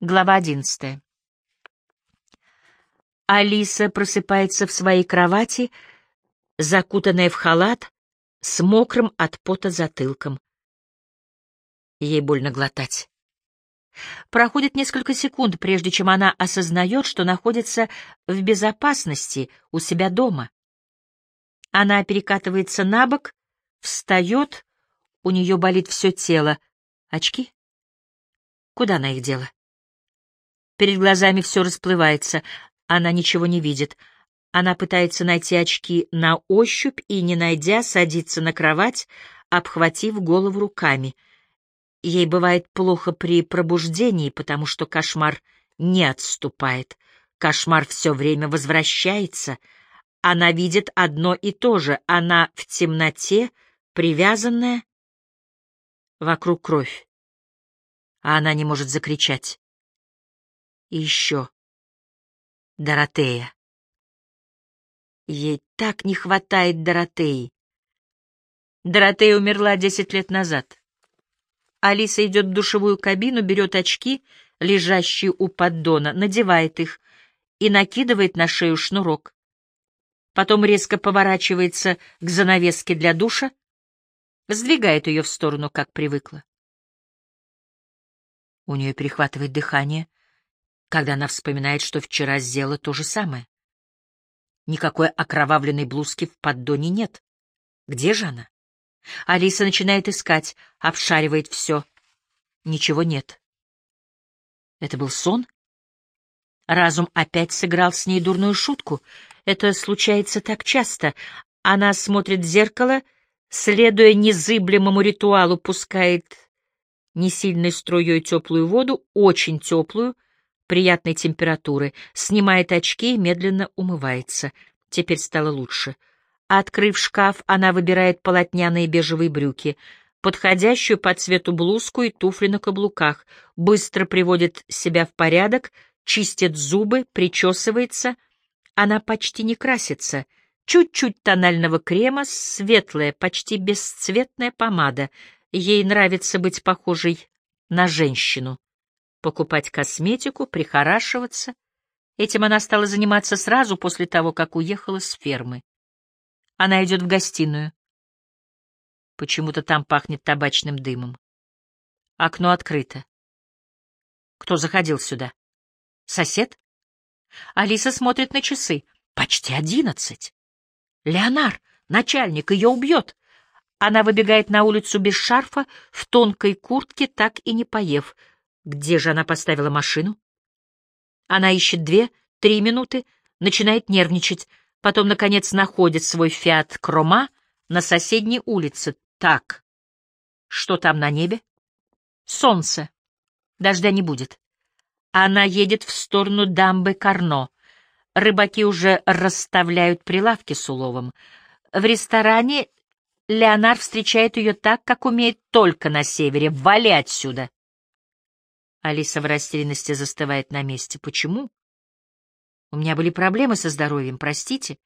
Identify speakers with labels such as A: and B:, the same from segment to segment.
A: Глава одиннадцатая. Алиса просыпается в своей кровати, закутанная в халат, с мокрым от пота затылком. Ей больно глотать. Проходит несколько секунд, прежде чем она осознает, что находится в безопасности у себя дома. Она перекатывается на бок, встает, у нее болит все тело. Очки? Куда она их дела? Перед глазами все расплывается, она ничего не видит. Она пытается найти очки на ощупь и, не найдя, садится на кровать, обхватив голову руками. Ей бывает плохо при пробуждении, потому что кошмар не отступает. Кошмар все время возвращается. Она видит одно и то же. Она в темноте, привязанная. Вокруг кровь. А она не может закричать. И еще. Доротея. Ей так не хватает Доротеи. Доротея умерла десять лет назад. Алиса идет в душевую кабину, берет очки, лежащие у поддона, надевает их и накидывает на шею шнурок. Потом резко поворачивается к занавеске для душа, сдвигает ее в сторону, как привыкла. У нее перехватывает дыхание, когда она вспоминает, что вчера сделала то же самое. Никакой окровавленной блузки в поддоне нет. Где же она? Алиса начинает искать, обшаривает все. Ничего нет. Это был сон? Разум опять сыграл с ней дурную шутку. Это случается так часто. Она смотрит в зеркало, следуя незыблемому ритуалу, пускает не сильной струей теплую воду, очень теплую, приятной температуры, снимает очки и медленно умывается. Теперь стало лучше. Открыв шкаф, она выбирает полотняные бежевые брюки, подходящую по цвету блузку и туфли на каблуках, быстро приводит себя в порядок, чистит зубы, причесывается. Она почти не красится. Чуть-чуть тонального крема, светлая, почти бесцветная помада. Ей нравится быть похожей на женщину покупать косметику, прихорашиваться. Этим она стала заниматься сразу после того, как уехала с фермы. Она идет в гостиную. Почему-то там пахнет табачным дымом. Окно открыто. Кто заходил сюда? Сосед? Алиса смотрит на часы. Почти одиннадцать. Леонар, начальник, ее убьет. Она выбегает на улицу без шарфа, в тонкой куртке, так и не поев. Где же она поставила машину? Она ищет две, три минуты, начинает нервничать, потом, наконец, находит свой «Фиат Крома» на соседней улице. Так, что там на небе? Солнце. Дождя не будет. Она едет в сторону дамбы Карно. Рыбаки уже расставляют прилавки с уловом. В ресторане Леонар встречает ее так, как умеет только на севере. Вали отсюда! Алиса в растерянности застывает на месте. Почему? У меня были проблемы со здоровьем, простите.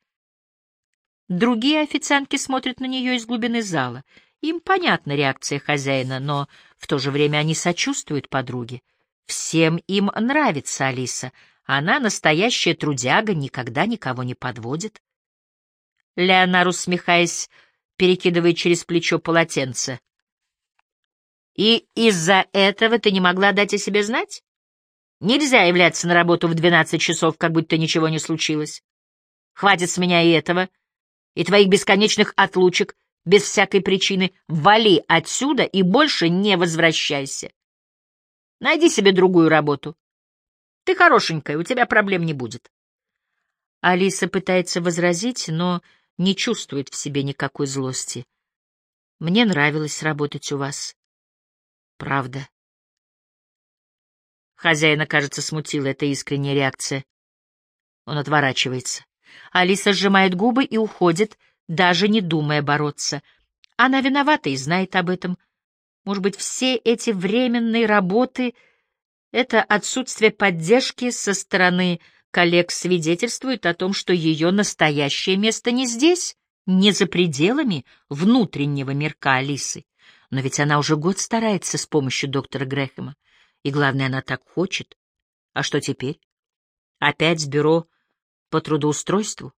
A: Другие официантки смотрят на нее из глубины зала. Им понятна реакция хозяина, но в то же время они сочувствуют подруге. Всем им нравится Алиса. Она настоящая трудяга, никогда никого не подводит. Леонар, усмехаясь, перекидывает через плечо полотенце. И из-за этого ты не могла дать о себе знать? Нельзя являться на работу в двенадцать часов, как будто ничего не случилось. Хватит с меня и этого, и твоих бесконечных отлучек, без всякой причины. Вали отсюда и больше не возвращайся. Найди себе другую работу. Ты хорошенькая, у тебя проблем не будет. Алиса пытается возразить, но не чувствует в себе никакой злости. Мне нравилось работать у вас. Правда. Хозяина, кажется, смутила эта искренняя реакция. Он отворачивается. Алиса сжимает губы и уходит, даже не думая бороться. Она виновата и знает об этом. Может быть, все эти временные работы — это отсутствие поддержки со стороны коллег свидетельствует о том, что ее настоящее место не здесь, не за пределами внутреннего мирка Алисы. Но ведь она уже год старается с помощью доктора Грэхэма. И главное, она так хочет, А что теперь? Опять в бюро по трудоустройству?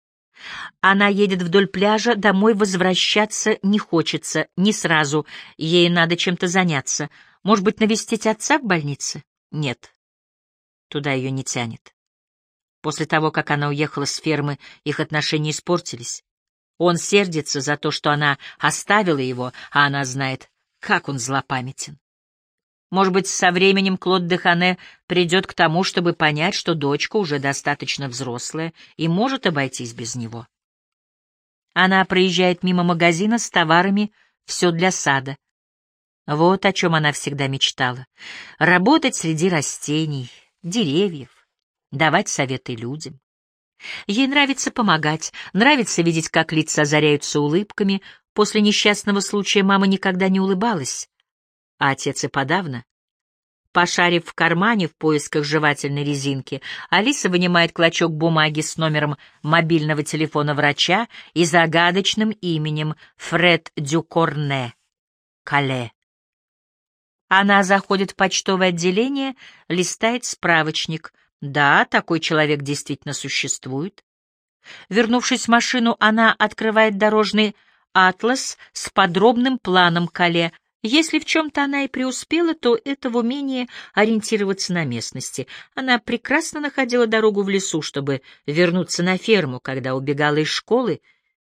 A: Она едет вдоль пляжа, домой возвращаться не хочется, не сразу, ей надо чем-то заняться. Может быть, навестить отца в больнице? Нет, туда ее не тянет. После того, как она уехала с фермы, их отношения испортились. Он сердится за то, что она оставила его, а она знает, как он злопамятен. Может быть, со временем Клод Дехане придет к тому, чтобы понять, что дочка уже достаточно взрослая и может обойтись без него. Она проезжает мимо магазина с товарами «Все для сада». Вот о чем она всегда мечтала. Работать среди растений, деревьев, давать советы людям. Ей нравится помогать, нравится видеть, как лица озаряются улыбками. После несчастного случая мама никогда не улыбалась, а отец и подавно. Пошарив в кармане в поисках жевательной резинки, Алиса вынимает клочок бумаги с номером мобильного телефона врача и загадочным именем Фред Дюкорне. Кале. Она заходит в почтовое отделение, листает справочник — да, такой человек действительно существует. Вернувшись в машину, она открывает дорожный атлас с подробным планом Кале. Если в чем-то она и преуспела, то это в умении ориентироваться на местности. Она прекрасно находила дорогу в лесу, чтобы вернуться на ферму, когда убегала из школы,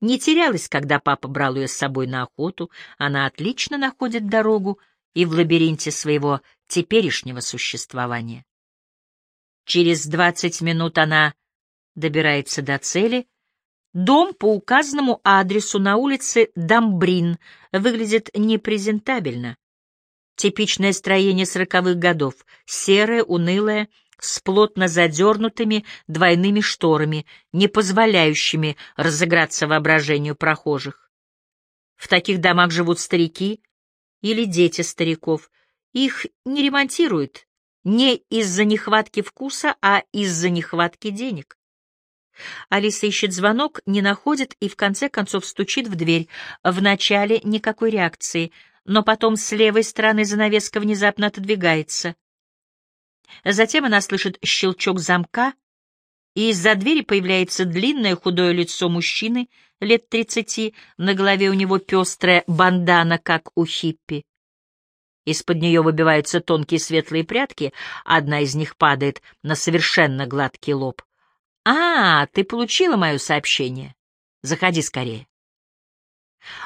A: не терялась, когда папа брал ее с собой на охоту. Она отлично находит дорогу и в лабиринте своего теперешнего существования. Через двадцать минут она добирается до цели. Дом по указанному адресу на улице Дамбрин выглядит непрезентабельно. Типичное строение сороковых годов, серое, унылое, с плотно задернутыми двойными шторами, не позволяющими разыграться воображению прохожих. В таких домах живут старики или дети стариков. Их не ремонтируют, не из-за нехватки вкуса, а из-за нехватки денег. Алиса ищет звонок, не находит и в конце концов стучит в дверь. Вначале никакой реакции, но потом с левой стороны занавеска внезапно отодвигается. Затем она слышит щелчок замка, и из-за двери появляется длинное худое лицо мужчины лет тридцати, на голове у него пестрая бандана, как у хиппи. Из-под нее выбиваются тонкие светлые прядки, одна из них падает на совершенно гладкий лоб. «А, ты получила мое сообщение? Заходи скорее».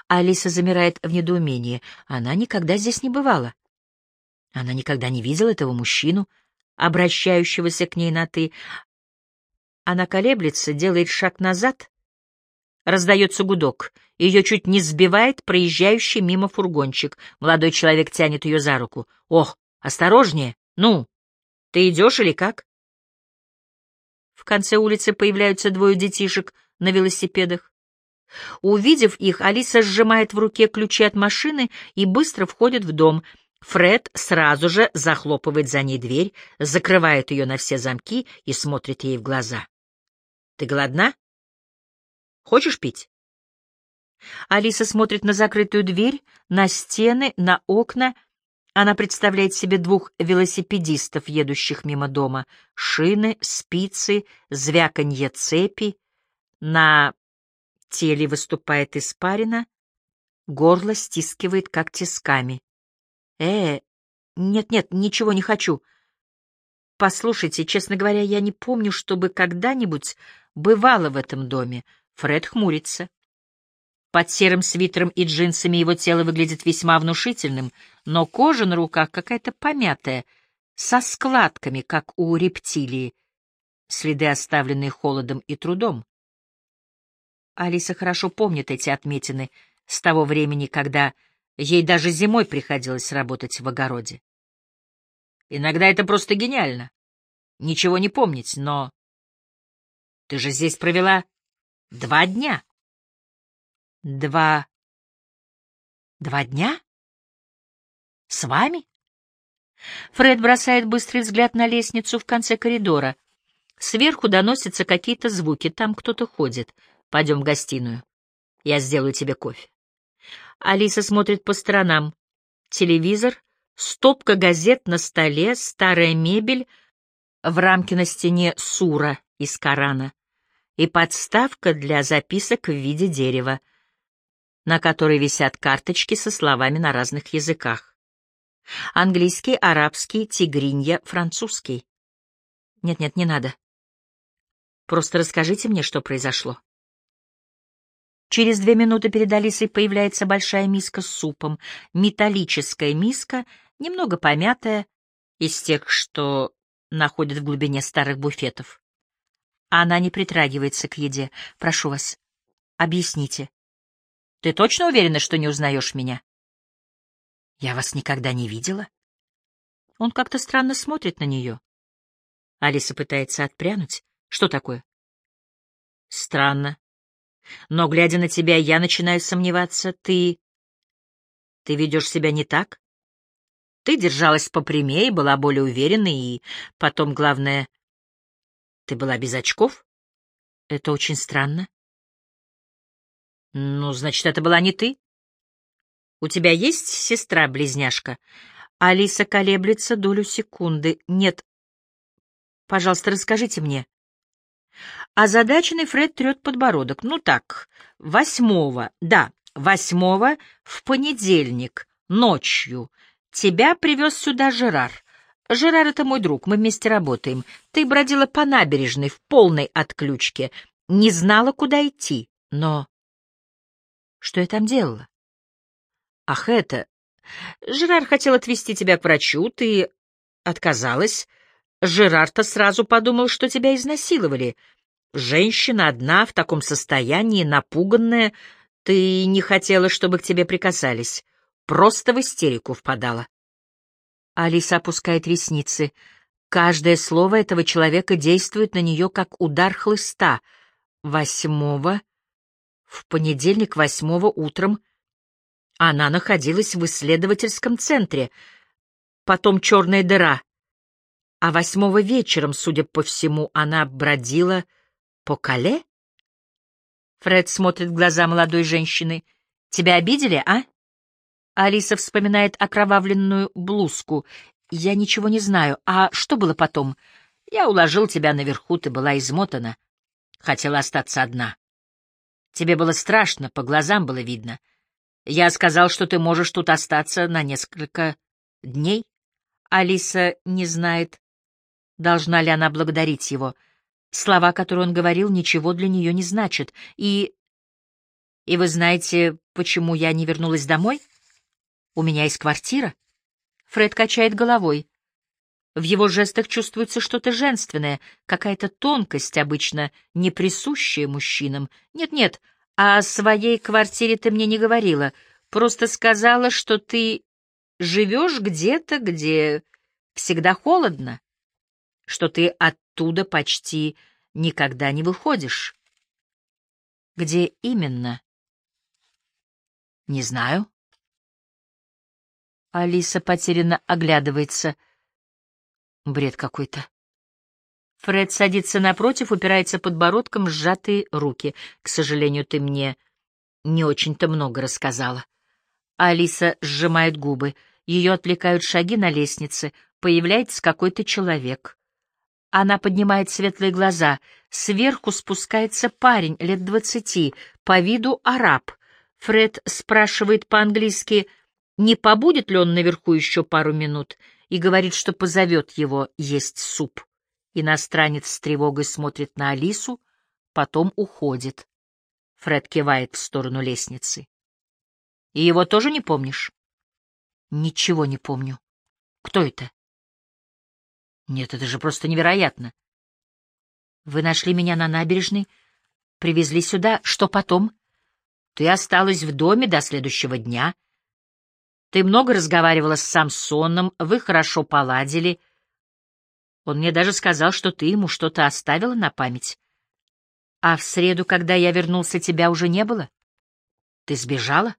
A: Алиса замирает в недоумении. Она никогда здесь не бывала. Она никогда не видела этого мужчину, обращающегося к ней на «ты». Она колеблется, делает шаг назад. Раздается гудок — ее чуть не сбивает проезжающий мимо фургончик. Молодой человек тянет ее за руку. «Ох, осторожнее! Ну, ты идешь или как?» Конце улицы появляются двое детишек на велосипедах. Увидев их, Алиса сжимает в руке ключи от машины и быстро входит в дом. Фред сразу же захлопывает за ней дверь, закрывает ее на все замки и смотрит ей в глаза. «Ты голодна? Хочешь пить?» Алиса смотрит на закрытую дверь, на стены, на окна. Она представляет себе двух велосипедистов, едущих мимо дома. Шины, спицы, звяканье цепи. На теле выступает испарина. Горло стискивает, как тисками. «Э, нет-нет, ничего не хочу. Послушайте, честно говоря, я не помню, чтобы когда-нибудь бывало в этом доме». Фред хмурится. Под серым свитером и джинсами его тело выглядит весьма внушительным, но кожа на руках какая-то помятая, со складками, как у рептилии, следы, оставленные холодом и трудом. Алиса хорошо помнит эти отметины с того времени, когда ей даже зимой приходилось работать в огороде. Иногда это просто гениально. Ничего не помнить, но... Ты же здесь провела два дня. Два... Два дня? С вами? Фред бросает быстрый взгляд на лестницу в конце коридора. Сверху доносятся какие-то звуки, там кто-то ходит. Пойдем в гостиную. Я сделаю тебе кофе. Алиса смотрит по сторонам. Телевизор, стопка газет на столе, старая мебель, в рамке на стене сура из Корана и подставка для записок в виде дерева, на которой висят карточки со словами на разных языках. Английский, арабский, тигринья, французский. Нет-нет, не надо. Просто расскажите мне, что произошло. Через две минуты перед Алисой появляется большая миска с супом, металлическая миска, немного помятая, из тех, что находят в глубине старых буфетов. Она не притрагивается к еде. Прошу вас, объясните. Ты точно уверена, что не узнаешь меня? Я вас никогда не видела. Он как-то странно смотрит на нее. Алиса пытается отпрянуть. Что такое? Странно. Но, глядя на тебя, я начинаю сомневаться. Ты... Ты ведешь себя не так? Ты держалась попрямее, была более уверенной, и потом, главное, ты была без очков? Это очень странно. Ну, значит, это была не ты? У тебя есть сестра-близняшка? Алиса колеблется долю секунды. Нет. Пожалуйста, расскажите мне. Озадаченный Фред трет подбородок. Ну так, восьмого, да, восьмого в понедельник, ночью. Тебя привез сюда Жерар. Жерар — это мой друг, мы вместе работаем. Ты бродила по набережной в полной отключке, не знала, куда идти. Но что я там делала? Ах, это... Жерар хотел отвезти тебя к врачу, ты отказалась. Жерар-то сразу подумал, что тебя изнасиловали. Женщина одна, в таком состоянии, напуганная. Ты не хотела, чтобы к тебе прикасались. Просто в истерику впадала. Алиса опускает ресницы. Каждое слово этого человека действует на нее, как удар хлыста. Восьмого, в понедельник восьмого утром, она находилась в исследовательском центре, потом черная дыра, а восьмого вечером, судя по всему, она бродила по Кале? Фред смотрит в глаза молодой женщины. «Тебя обидели, а?» Алиса вспоминает окровавленную блузку. «Я ничего не знаю. А что было потом?» «Я уложил тебя наверху, ты была измотана. Хотела остаться одна. Тебе было страшно, по глазам было видно. Я сказал, что ты можешь тут остаться на несколько дней. Алиса не знает, должна ли она благодарить его. Слова, которые он говорил, ничего для нее не значат. И... И вы знаете, почему я не вернулась домой? У меня есть квартира. Фред качает головой. В его жестах чувствуется что-то женственное, какая-то тонкость, обычно не присущая мужчинам. Нет-нет, о своей квартире ты мне не говорила, просто сказала, что ты живешь где-то, где всегда холодно, что ты оттуда почти никогда не выходишь. Где именно? Не знаю. Алиса потерянно оглядывается — Бред какой-то. Фред садится напротив, упирается подбородком сжатые руки. К сожалению, ты мне не очень-то много рассказала. Алиса сжимает губы. Ее отвлекают шаги на лестнице. Появляется какой-то человек. Она поднимает светлые глаза. Сверху спускается парень лет двадцати, по виду араб. Фред спрашивает по-английски, не побудет ли он наверху еще пару минут — и говорит, что позовет его есть суп. Иностранец с тревогой смотрит на Алису, потом уходит. Фред кивает в сторону лестницы. — И его тоже не помнишь? — Ничего не помню. Кто это? — Нет, это же просто невероятно. — Вы нашли меня на набережной, привезли сюда. Что потом? — Ты осталась в доме до следующего дня — ты много разговаривала с Самсоном, вы хорошо поладили. Он мне даже сказал, что ты ему что-то оставила на память. А в среду, когда я вернулся, тебя уже не было? Ты сбежала?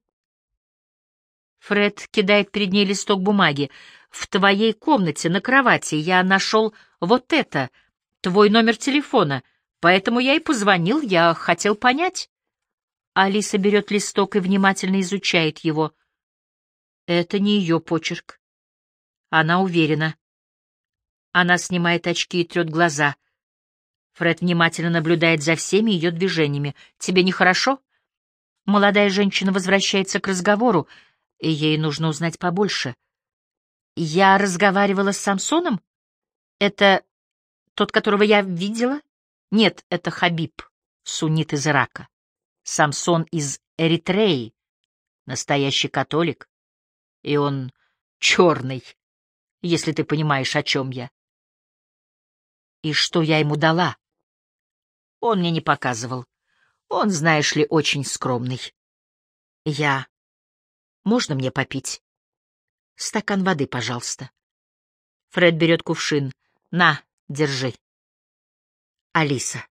A: Фред кидает перед ней листок бумаги. В твоей комнате на кровати я нашел вот это, твой номер телефона, поэтому я и позвонил, я хотел понять. Алиса берет листок и внимательно изучает его — это не ее почерк. Она уверена. Она снимает очки и трет глаза. Фред внимательно наблюдает за всеми ее движениями. «Тебе нехорошо?» Молодая женщина возвращается к разговору, и ей нужно узнать побольше. «Я разговаривала с Самсоном? Это тот, которого я видела?» «Нет, это Хабиб, суннит из Ирака. Самсон из Эритреи, настоящий католик. И он черный, если ты понимаешь, о чем я. И что я ему дала? Он мне не показывал. Он, знаешь ли, очень скромный. Я... Можно мне попить? Стакан воды, пожалуйста. Фред берет кувшин. На, держи. Алиса.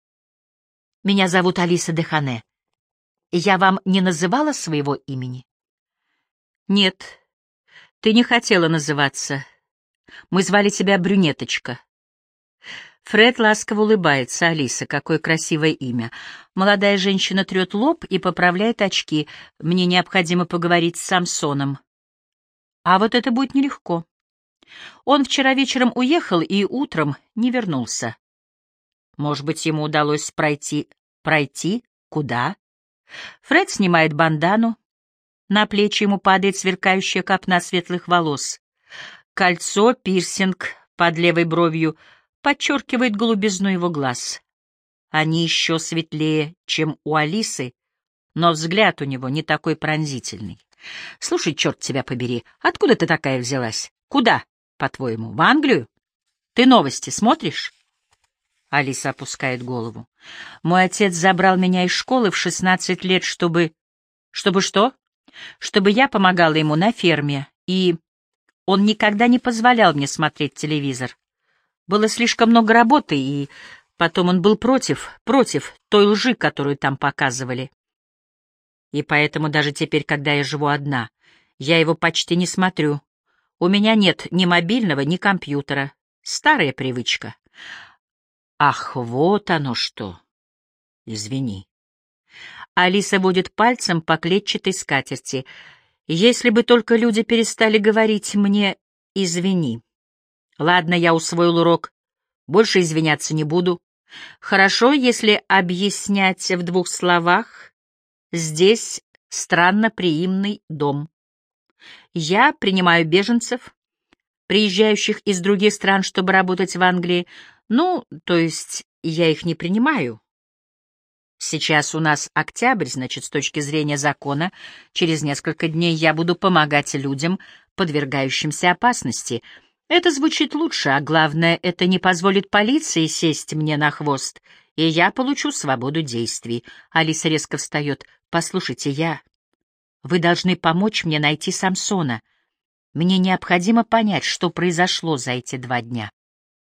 A: Меня зовут Алиса Дехане. Я вам не называла своего имени? Нет, ты не хотела называться. Мы звали тебя Брюнеточка. Фред ласково улыбается. Алиса, какое красивое имя. Молодая женщина трет лоб и поправляет очки. Мне необходимо поговорить с Самсоном. А вот это будет нелегко. Он вчера вечером уехал и утром не вернулся. Может быть, ему удалось пройти... Пройти? Куда? Фред снимает бандану. На плечи ему падает сверкающая копна светлых волос. Кольцо, пирсинг под левой бровью — подчеркивает голубизну его глаз. Они еще светлее, чем у Алисы, но взгляд у него не такой пронзительный. Слушай, черт тебя побери, откуда ты такая взялась? Куда, по-твоему, в Англию? Ты новости смотришь? Алиса опускает голову. Мой отец забрал меня из школы в шестнадцать лет, чтобы... Чтобы что? Чтобы я помогала ему на ферме, и... Он никогда не позволял мне смотреть телевизор. Было слишком много работы, и потом он был против, против той лжи, которую там показывали. И поэтому даже теперь, когда я живу одна, я его почти не смотрю. У меня нет ни мобильного, ни компьютера. Старая привычка. Ах, вот оно что. Извини. Алиса будет пальцем по клетчатой скатерти. Если бы только люди перестали говорить мне «извини». Ладно, я усвоил урок. Больше извиняться не буду. Хорошо, если объяснять в двух словах. Здесь странно приимный дом. Я принимаю беженцев, приезжающих из других стран, чтобы работать в Англии. Ну, то есть я их не принимаю. Сейчас у нас октябрь, значит, с точки зрения закона, через несколько дней я буду помогать людям, подвергающимся опасности — это звучит лучше, а главное, это не позволит полиции сесть мне на хвост, и я получу свободу действий. Алиса резко встает. Послушайте, я... Вы должны помочь мне найти Самсона. Мне необходимо понять, что произошло за эти два дня.